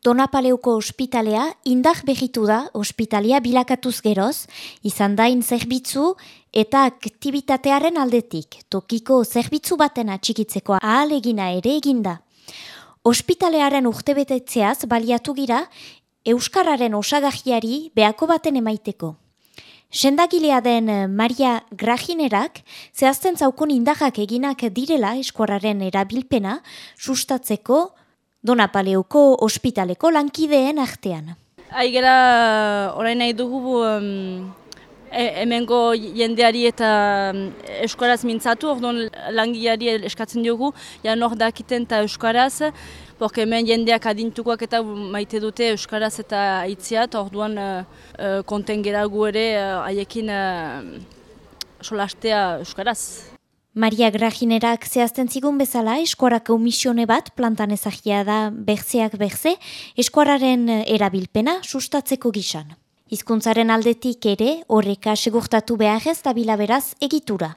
Donapaleuko ospitalea indar behitu da ospitalia bilakatuz geroz, izan dain zerbitzu eta aktivitatearen aldetik, tokiko zerbitzu baten atxikitzeko ahalegina ere eginda. Ospitalearen urtebetetzeaz baliatu gira, Euskararen osagajiari behako baten emaiteko. Sendagilea den eh, Maria Grajinerak zehazten zaukun indahak eginak direla eskuararen erabilpena sustatzeko Donapaleuko ospitaleko lankideen artean. Aigera orain nahi dugu um, hemengo jendeari eta euskaraz mintzatu, orduan langiari eskatzen diogu, ja nor dakiten eta euskaraz, porque hemen jendeak adintukoak eta maite dute euskaraz eta aitziat, orduan uh, uh, konten gu ere uh, haiekin uh, solastea euskaraz. Maria Grajinerak zehazten zigun bezala, eskuarako misione bat plantan ezagia da berzeak berze, eskuararen erabilpena sustatzeko gisan. Hizkuntzaren aldetik ere, horreka segurtatu behar ez da bilaberaz egitura.